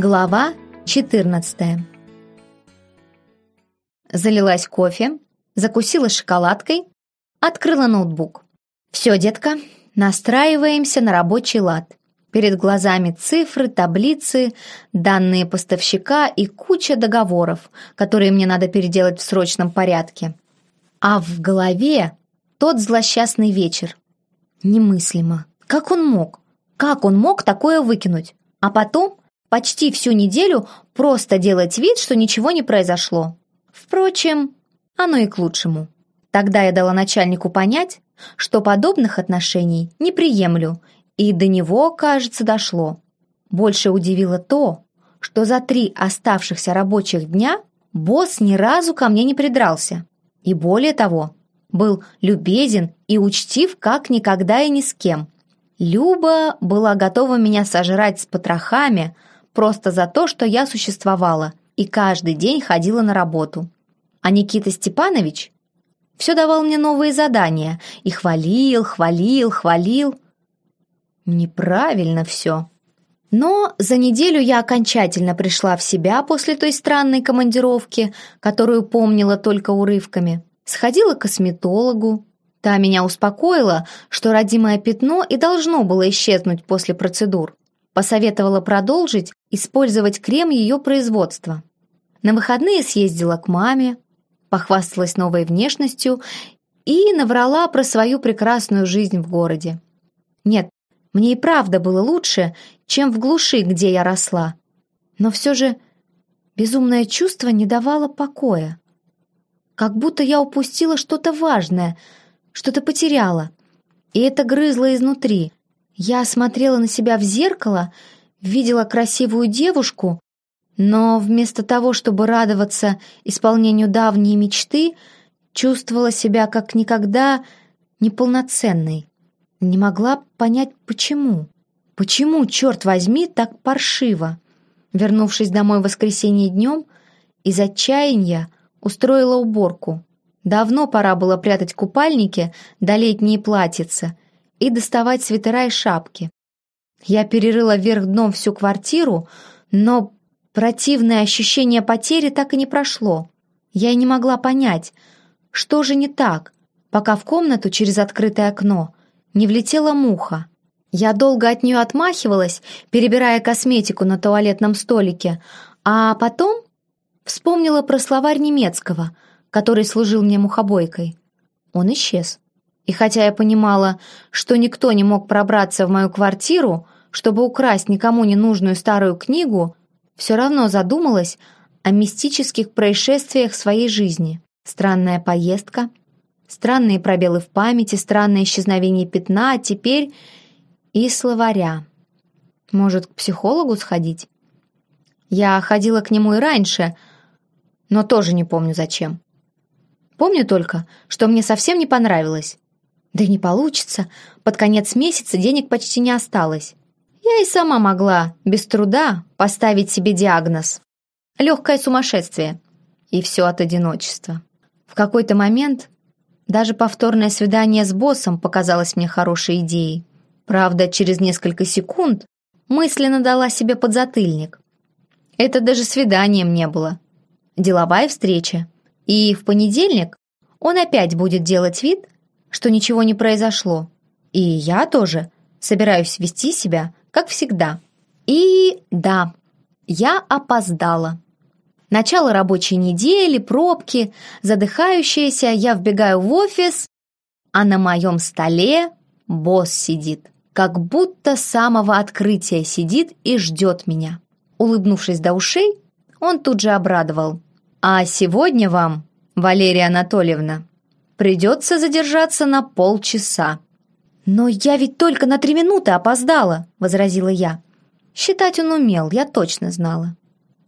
Глава 14 Залилась кофе, закусила шоколадкой, открыла ноутбук. «Все, детка, настраиваемся на рабочий лад. Перед глазами цифры, таблицы, данные поставщика и куча договоров, которые мне надо переделать в срочном порядке. А в голове тот злосчастный вечер. Немыслимо. Как он мог? Как он мог такое выкинуть? А потом почти всю неделю просто делать вид, что ничего не произошло. Впрочем, оно и к лучшему. Тогда я дала начальнику понять, что подобных отношений не приемлю, и до него, кажется, дошло. Больше удивило то, что за три оставшихся рабочих дня босс ни разу ко мне не придрался. И более того, был любезен и учтив как никогда и ни с кем. Люба была готова меня сожрать с потрохами – просто за то, что я существовала и каждый день ходила на работу. А Никита Степанович все давал мне новые задания и хвалил, хвалил, хвалил. Неправильно все. Но за неделю я окончательно пришла в себя после той странной командировки, которую помнила только урывками. Сходила к косметологу. Та меня успокоила, что родимое пятно и должно было исчезнуть после процедур. Посоветовала продолжить использовать крем ее производства. На выходные съездила к маме, похвасталась новой внешностью и наврала про свою прекрасную жизнь в городе. Нет, мне и правда было лучше, чем в глуши, где я росла. Но все же безумное чувство не давало покоя. Как будто я упустила что-то важное, что-то потеряла. И это грызло изнутри, я смотрела на себя в зеркало, видела красивую девушку, но вместо того, чтобы радоваться исполнению давней мечты, чувствовала себя как никогда неполноценной. Не могла понять, почему. Почему, черт возьми, так паршиво? Вернувшись домой в воскресенье днем, из отчаяния устроила уборку. Давно пора было прятать купальники да летние платьица — и доставать свитера и шапки. Я перерыла вверх дном всю квартиру, но противное ощущение потери так и не прошло. Я и не могла понять, что же не так, пока в комнату через открытое окно не влетела муха. Я долго от нее отмахивалась, перебирая косметику на туалетном столике, а потом вспомнила про словарь немецкого, который служил мне мухобойкой. Он исчез. И хотя я понимала, что никто не мог пробраться в мою квартиру, чтобы украсть никому не нужную старую книгу, все равно задумалась о мистических происшествиях своей жизни. Странная поездка, странные пробелы в памяти, странное исчезновение пятна, а теперь и словаря. Может, к психологу сходить? Я ходила к нему и раньше, но тоже не помню зачем. Помню только, что мне совсем не понравилось. Да не получится. Под конец месяца денег почти не осталось. Я и сама могла, без труда, поставить себе диагноз. Легкое сумасшествие. И все от одиночества. В какой-то момент даже повторное свидание с боссом показалось мне хорошей идеей. Правда, через несколько секунд мысленно дала себе подзатыльник. Это даже свиданием не было. Деловая встреча. И в понедельник он опять будет делать вид, что ничего не произошло. И я тоже собираюсь вести себя, как всегда. И да, я опоздала. Начало рабочей недели, пробки, задыхающаяся, я вбегаю в офис, а на моем столе босс сидит, как будто с самого открытия сидит и ждет меня. Улыбнувшись до ушей, он тут же обрадовал. «А сегодня вам, Валерия Анатольевна, Придется задержаться на полчаса». «Но я ведь только на три минуты опоздала», — возразила я. Считать он умел, я точно знала.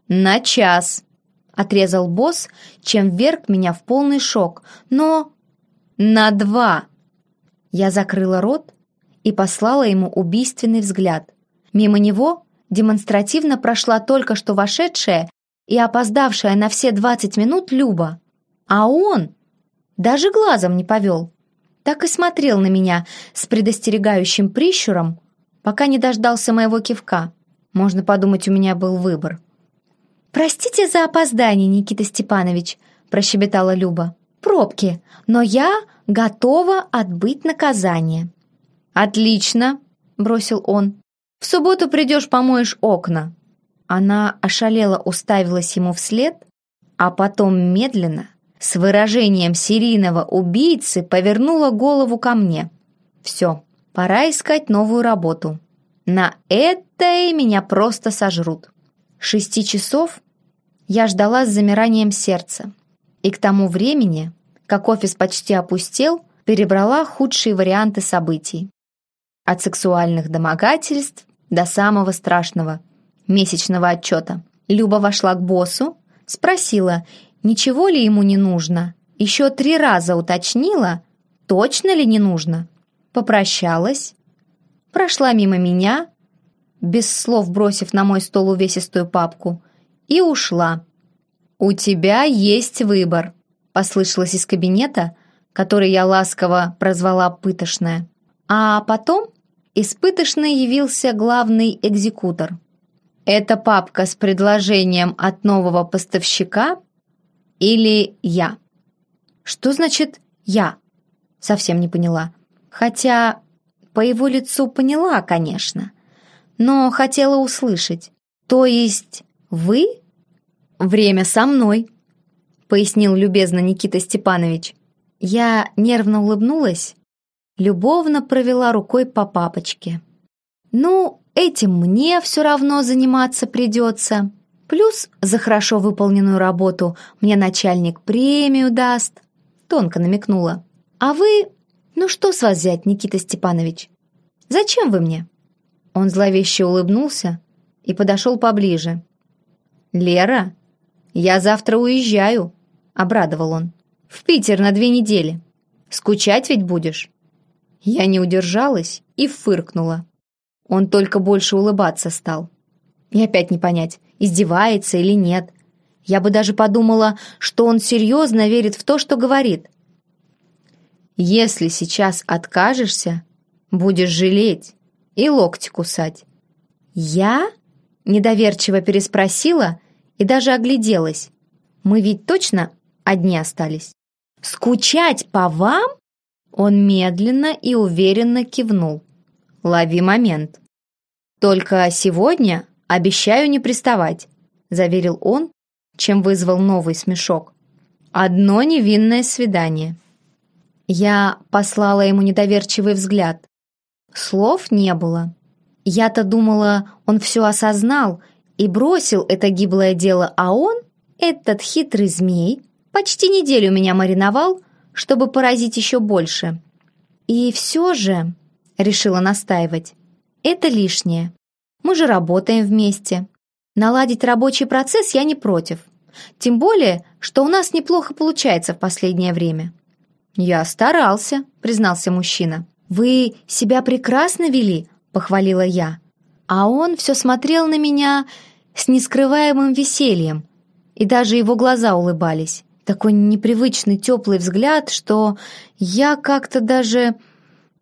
«На час», — отрезал босс, чем вверг меня в полный шок. «Но...» «На два!» Я закрыла рот и послала ему убийственный взгляд. Мимо него демонстративно прошла только что вошедшая и опоздавшая на все двадцать минут Люба. А он даже глазом не повел. Так и смотрел на меня с предостерегающим прищуром, пока не дождался моего кивка. Можно подумать, у меня был выбор. «Простите за опоздание, Никита Степанович», — прощебетала Люба. «Пробки, но я готова отбыть наказание». «Отлично», — бросил он. «В субботу придешь, помоешь окна». Она ошалела уставилась ему вслед, а потом медленно, с выражением серийного убийцы, повернула голову ко мне. «Все, пора искать новую работу. На это меня просто сожрут». Шести часов я ждала с замиранием сердца. И к тому времени, как офис почти опустел, перебрала худшие варианты событий. От сексуальных домогательств до самого страшного – месячного отчета. Люба вошла к боссу, спросила, ничего ли ему не нужно. Еще три раза уточнила, точно ли не нужно. Попрощалась, прошла мимо меня, без слов бросив на мой стол увесистую папку, и ушла. «У тебя есть выбор», — послышалось из кабинета, который я ласково прозвала «пытошная». А потом из пытошной явился главный экзекутор. «Это папка с предложением от нового поставщика или я?» «Что значит «я»?» Совсем не поняла. Хотя по его лицу поняла, конечно но хотела услышать. То есть вы? Время со мной, пояснил любезно Никита Степанович. Я нервно улыбнулась, любовно провела рукой по папочке. Ну, этим мне все равно заниматься придется. Плюс за хорошо выполненную работу мне начальник премию даст. Тонко намекнула. А вы... Ну что с вас взять, Никита Степанович? Зачем вы мне? Он зловеще улыбнулся и подошел поближе. «Лера, я завтра уезжаю», — обрадовал он. «В Питер на две недели. Скучать ведь будешь?» Я не удержалась и фыркнула. Он только больше улыбаться стал. И опять не понять, издевается или нет. Я бы даже подумала, что он серьезно верит в то, что говорит. «Если сейчас откажешься, будешь жалеть», и локти кусать. «Я?» — недоверчиво переспросила и даже огляделась. «Мы ведь точно одни остались?» «Скучать по вам?» Он медленно и уверенно кивнул. «Лови момент». «Только сегодня обещаю не приставать», — заверил он, чем вызвал новый смешок. «Одно невинное свидание». Я послала ему недоверчивый взгляд. Слов не было. Я-то думала, он все осознал и бросил это гиблое дело, а он, этот хитрый змей, почти неделю меня мариновал, чтобы поразить еще больше. И все же, решила настаивать, это лишнее. Мы же работаем вместе. Наладить рабочий процесс я не против. Тем более, что у нас неплохо получается в последнее время. «Я старался», — признался мужчина. «Вы себя прекрасно вели», — похвалила я. А он все смотрел на меня с нескрываемым весельем, и даже его глаза улыбались. Такой непривычный теплый взгляд, что я как-то даже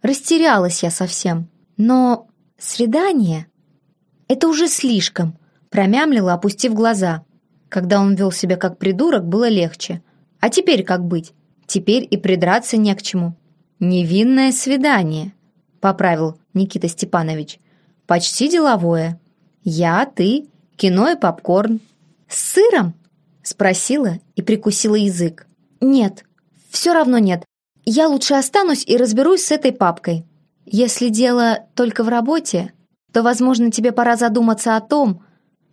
растерялась я совсем. Но свидание — это уже слишком, промямлила, опустив глаза. Когда он вел себя как придурок, было легче. А теперь как быть? Теперь и придраться не к чему. «Невинное свидание», — поправил Никита Степанович. «Почти деловое. Я, ты, кино и попкорн». «С сыром?» — спросила и прикусила язык. «Нет, все равно нет. Я лучше останусь и разберусь с этой папкой. Если дело только в работе, то, возможно, тебе пора задуматься о том,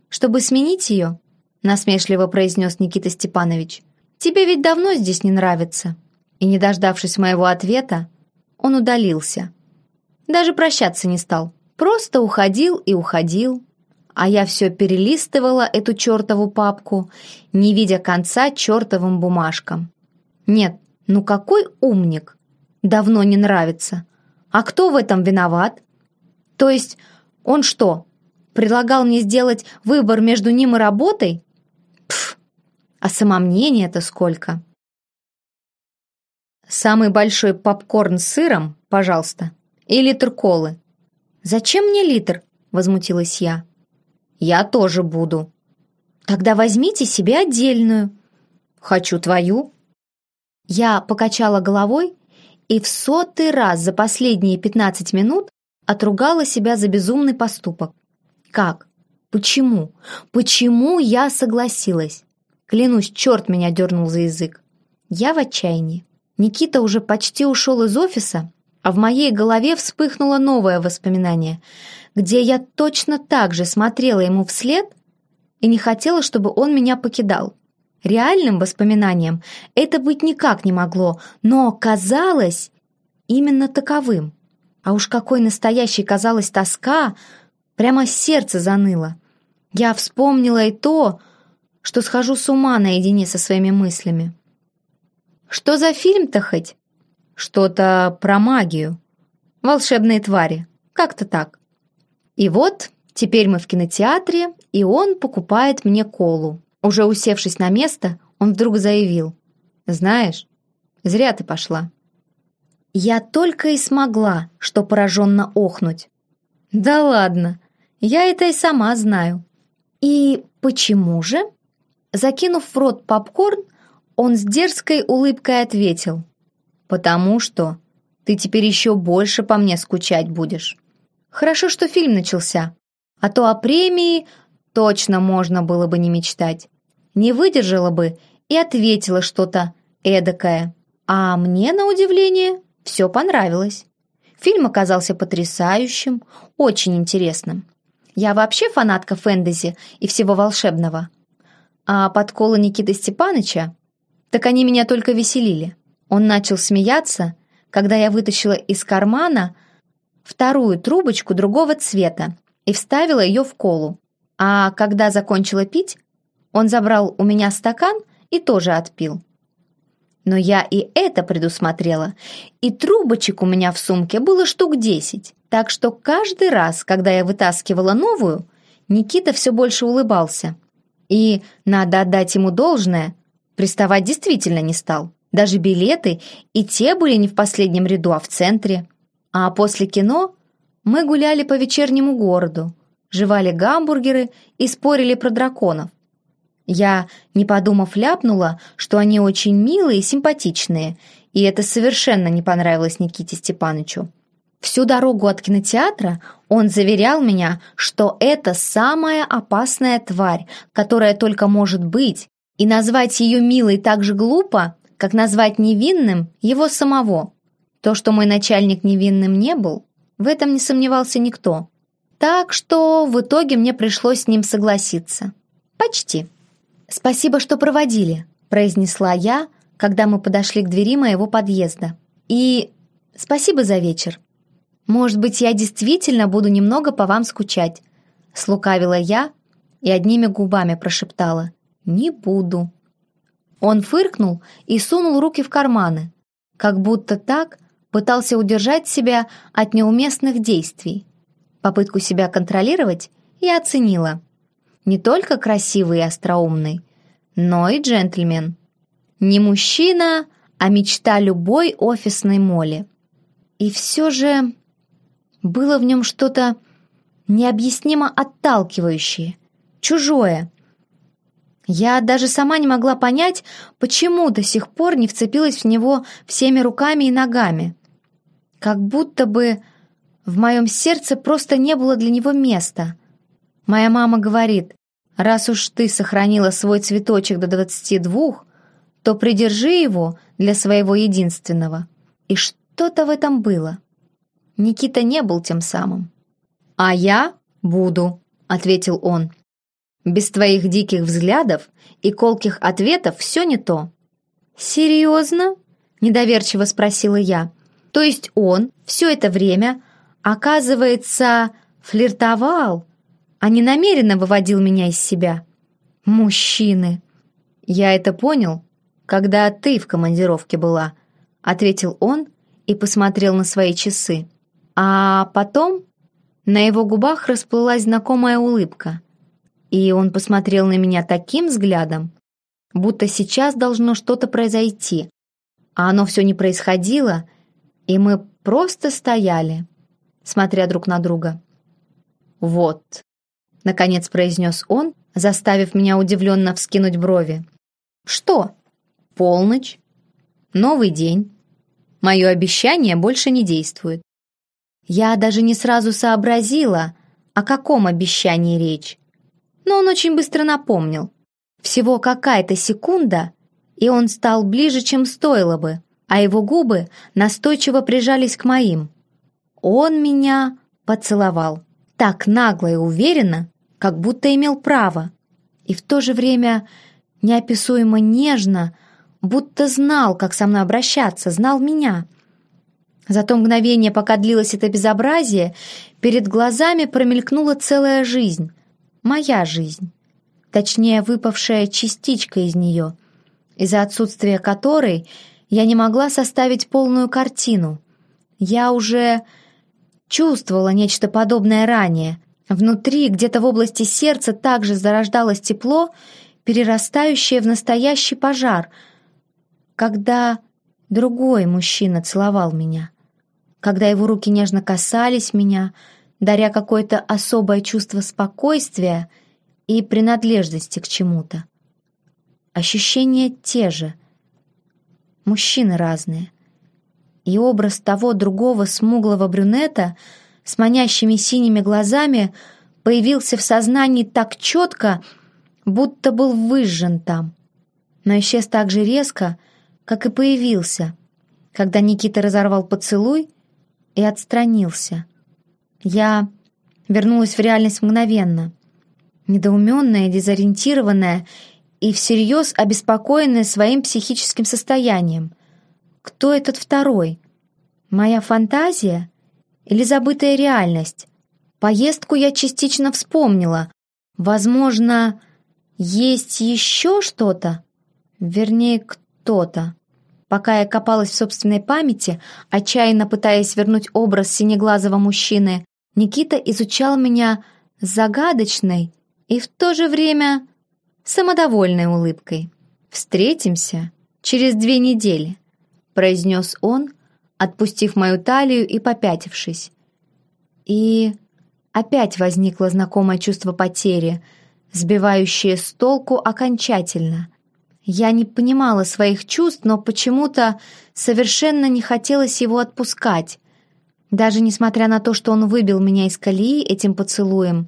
чтобы сменить ее», — насмешливо произнес Никита Степанович. «Тебе ведь давно здесь не нравится» и, не дождавшись моего ответа, он удалился. Даже прощаться не стал, просто уходил и уходил. А я все перелистывала эту чертову папку, не видя конца чертовым бумажкам. Нет, ну какой умник! Давно не нравится. А кто в этом виноват? То есть он что, предлагал мне сделать выбор между ним и работой? Пф, а самомнения-то сколько? «Самый большой попкорн с сыром, пожалуйста, и литр колы». «Зачем мне литр?» – возмутилась я. Я тоже буду. Тогда возьмите себе отдельную. Хочу твою. Я покачала головой и в сотый раз за последние 15 минут отругала себя за безумный поступок. Как? Почему? Почему я согласилась? Клянусь, черт меня дернул за язык. Я в отчаянии. Никита уже почти ушел из офиса, а в моей голове вспыхнуло новое воспоминание, где я точно так же смотрела ему вслед и не хотела, чтобы он меня покидал. Реальным воспоминанием это быть никак не могло, но казалось именно таковым. А уж какой настоящей казалась тоска, прямо сердце заныло. Я вспомнила и то, что схожу с ума наедине со своими мыслями. Что за фильм-то хоть? Что-то про магию. Волшебные твари. Как-то так. И вот, теперь мы в кинотеатре, и он покупает мне колу. Уже усевшись на место, он вдруг заявил. «Знаешь, зря ты пошла». Я только и смогла, что пораженно охнуть. «Да ладно, я это и сама знаю». «И почему же?» Закинув в рот попкорн, он с дерзкой улыбкой ответил. «Потому что ты теперь еще больше по мне скучать будешь. Хорошо, что фильм начался, а то о премии точно можно было бы не мечтать. Не выдержала бы и ответила что-то эдакое. А мне, на удивление, все понравилось. Фильм оказался потрясающим, очень интересным. Я вообще фанатка фэнтези и всего волшебного. А подколы Никиты Степаныча, так они меня только веселили. Он начал смеяться, когда я вытащила из кармана вторую трубочку другого цвета и вставила ее в колу. А когда закончила пить, он забрал у меня стакан и тоже отпил. Но я и это предусмотрела, и трубочек у меня в сумке было штук десять, так что каждый раз, когда я вытаскивала новую, Никита все больше улыбался. И, надо отдать ему должное, приставать действительно не стал. Даже билеты и те были не в последнем ряду, а в центре. А после кино мы гуляли по вечернему городу, жевали гамбургеры и спорили про драконов. Я, не подумав, ляпнула, что они очень милые и симпатичные, и это совершенно не понравилось Никите Степановичу. Всю дорогу от кинотеатра он заверял меня, что это самая опасная тварь, которая только может быть, и назвать ее милой так же глупо, как назвать невинным его самого. То, что мой начальник невинным не был, в этом не сомневался никто. Так что в итоге мне пришлось с ним согласиться. Почти. «Спасибо, что проводили», — произнесла я, когда мы подошли к двери моего подъезда. «И спасибо за вечер. Может быть, я действительно буду немного по вам скучать», — слукавила я и одними губами прошептала. «Не буду». Он фыркнул и сунул руки в карманы, как будто так пытался удержать себя от неуместных действий. Попытку себя контролировать я оценила — не только красивый и остроумный, но и джентльмен. Не мужчина, а мечта любой офисной моли. И все же было в нем что-то необъяснимо отталкивающее, чужое. Я даже сама не могла понять, почему до сих пор не вцепилась в него всеми руками и ногами. Как будто бы в моем сердце просто не было для него места — Моя мама говорит, раз уж ты сохранила свой цветочек до двадцати двух, то придержи его для своего единственного. И что-то в этом было. Никита не был тем самым. «А я буду», — ответил он. «Без твоих диких взглядов и колких ответов все не то». «Серьезно?» — недоверчиво спросила я. «То есть он все это время, оказывается, флиртовал а не намеренно выводил меня из себя. Мужчины. Я это понял, когда ты в командировке была, ответил он и посмотрел на свои часы. А потом на его губах расплылась знакомая улыбка, и он посмотрел на меня таким взглядом, будто сейчас должно что-то произойти, а оно все не происходило, и мы просто стояли, смотря друг на друга. «Вот», наконец произнес он, заставив меня удивленно вскинуть брови. «Что?» «Полночь. Новый день. Мое обещание больше не действует». Я даже не сразу сообразила, о каком обещании речь. Но он очень быстро напомнил. Всего какая-то секунда, и он стал ближе, чем стоило бы, а его губы настойчиво прижались к моим. Он меня поцеловал. Так нагло и уверенно, как будто имел право. И в то же время неописуемо нежно, будто знал, как со мной обращаться, знал меня. За то мгновение, пока длилось это безобразие, перед глазами промелькнула целая жизнь. Моя жизнь. Точнее, выпавшая частичка из нее, из-за отсутствия которой я не могла составить полную картину. Я уже чувствовала нечто подобное ранее. Внутри, где-то в области сердца, также зарождалось тепло, перерастающее в настоящий пожар, когда другой мужчина целовал меня, когда его руки нежно касались меня, даря какое-то особое чувство спокойствия и принадлежности к чему-то. Ощущения те же, мужчины разные и образ того другого смуглого брюнета с манящими синими глазами появился в сознании так четко, будто был выжжен там. Но исчез так же резко, как и появился, когда Никита разорвал поцелуй и отстранился. Я вернулась в реальность мгновенно, недоуменная, дезориентированная и всерьез обеспокоенная своим психическим состоянием — кто этот второй? Моя фантазия или забытая реальность? Поездку я частично вспомнила. Возможно, есть еще что-то? Вернее, кто-то. Пока я копалась в собственной памяти, отчаянно пытаясь вернуть образ синеглазого мужчины, Никита изучал меня загадочной и в то же время самодовольной улыбкой. «Встретимся через две недели» произнес он, отпустив мою талию и попятившись. И опять возникло знакомое чувство потери, сбивающее с толку окончательно. Я не понимала своих чувств, но почему-то совершенно не хотелось его отпускать, даже несмотря на то, что он выбил меня из колеи этим поцелуем.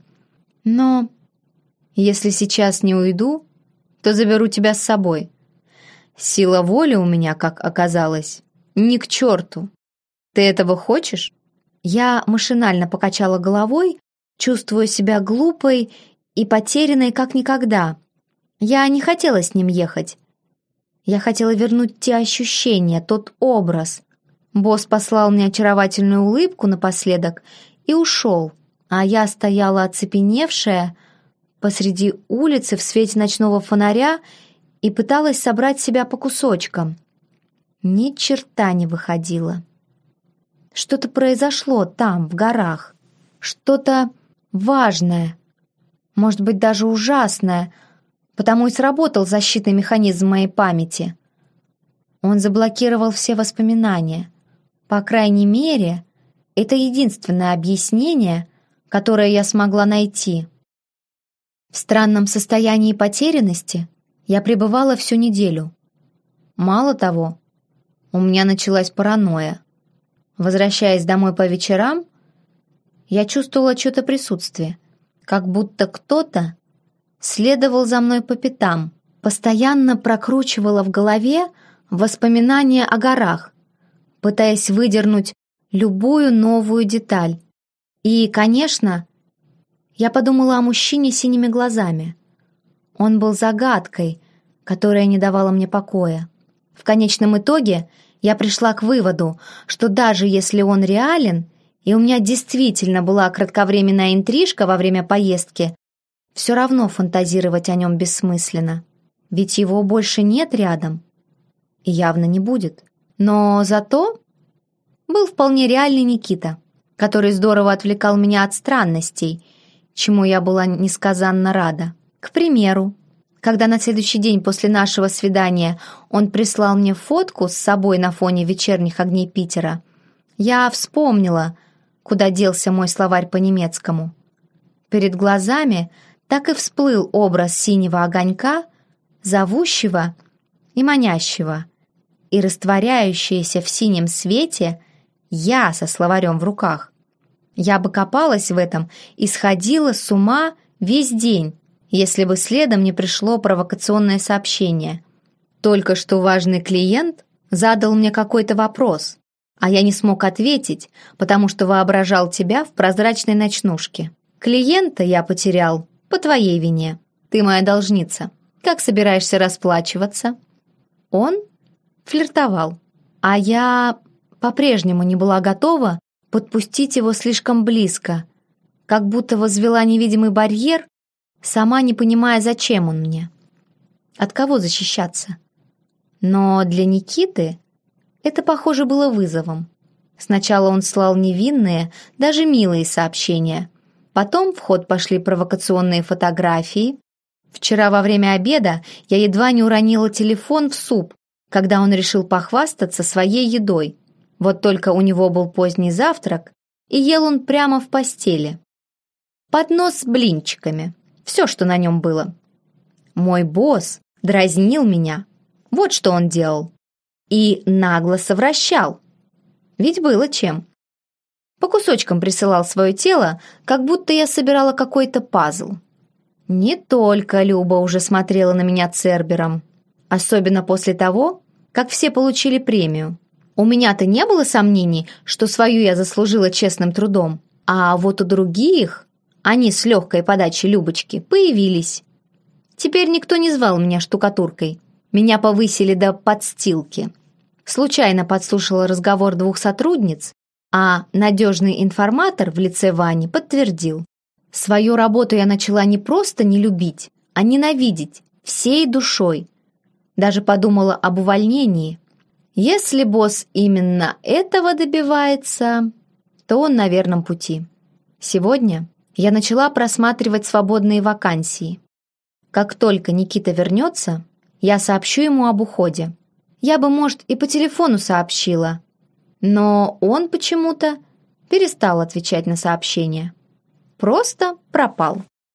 Но если сейчас не уйду, то заберу тебя с собой. Сила воли у меня, как оказалось, ни к черту. Ты этого хочешь? Я машинально покачала головой, чувствуя себя глупой и потерянной как никогда. Я не хотела с ним ехать. Я хотела вернуть те ощущения, тот образ. Босс послал мне очаровательную улыбку напоследок и ушел, а я стояла оцепеневшая посреди улицы в свете ночного фонаря и пыталась собрать себя по кусочкам. Ни черта не выходило. Что-то произошло там, в горах. Что-то важное, может быть, даже ужасное, потому и сработал защитный механизм моей памяти. Он заблокировал все воспоминания. По крайней мере, это единственное объяснение, которое я смогла найти. В странном состоянии потерянности я пребывала всю неделю. Мало того, у меня началась паранойя. Возвращаясь домой по вечерам, я чувствовала что-то присутствие, как будто кто-то следовал за мной по пятам, постоянно прокручивала в голове воспоминания о горах, пытаясь выдернуть любую новую деталь. И, конечно, я подумала о мужчине с синими глазами — он был загадкой, которая не давала мне покоя. В конечном итоге я пришла к выводу, что даже если он реален, и у меня действительно была кратковременная интрижка во время поездки, все равно фантазировать о нем бессмысленно. Ведь его больше нет рядом. И явно не будет. Но зато был вполне реальный Никита, который здорово отвлекал меня от странностей, чему я была несказанно рада. К примеру, когда на следующий день после нашего свидания он прислал мне фотку с собой на фоне вечерних огней Питера, я вспомнила, куда делся мой словарь по немецкому. Перед глазами так и всплыл образ синего огонька, зовущего и манящего, и растворяющаяся в синем свете я со словарем в руках. Я бы копалась в этом и сходила с ума весь день, если бы следом не пришло провокационное сообщение. Только что важный клиент задал мне какой-то вопрос, а я не смог ответить, потому что воображал тебя в прозрачной ночнушке. Клиента я потерял по твоей вине. Ты моя должница. Как собираешься расплачиваться? Он флиртовал, а я по-прежнему не была готова подпустить его слишком близко, как будто возвела невидимый барьер, сама не понимая, зачем он мне. От кого защищаться? Но для Никиты это, похоже, было вызовом. Сначала он слал невинные, даже милые сообщения. Потом в ход пошли провокационные фотографии. Вчера во время обеда я едва не уронила телефон в суп, когда он решил похвастаться своей едой. Вот только у него был поздний завтрак, и ел он прямо в постели. Поднос с блинчиками. Все, что на нем было. Мой босс дразнил меня. Вот что он делал и нагло совращал. Ведь было чем. По кусочкам присылал свое тело, как будто я собирала какой-то пазл. Не только Люба уже смотрела на меня Цербером, особенно после того, как все получили премию. У меня-то не было сомнений, что свою я заслужила честным трудом, а вот у других, они с легкой подачей Любочки, появились. Теперь никто не звал меня штукатуркой. Меня повысили до подстилки. Случайно подслушала разговор двух сотрудниц, а надежный информатор в лице Вани подтвердил. Свою работу я начала не просто не любить, а ненавидеть всей душой. Даже подумала об увольнении. Если босс именно этого добивается, то он на верном пути. Сегодня я начала просматривать свободные вакансии. Как только Никита вернется, я сообщу ему об уходе. Я бы, может, и по телефону сообщила. Но он почему-то перестал отвечать на сообщения. Просто пропал.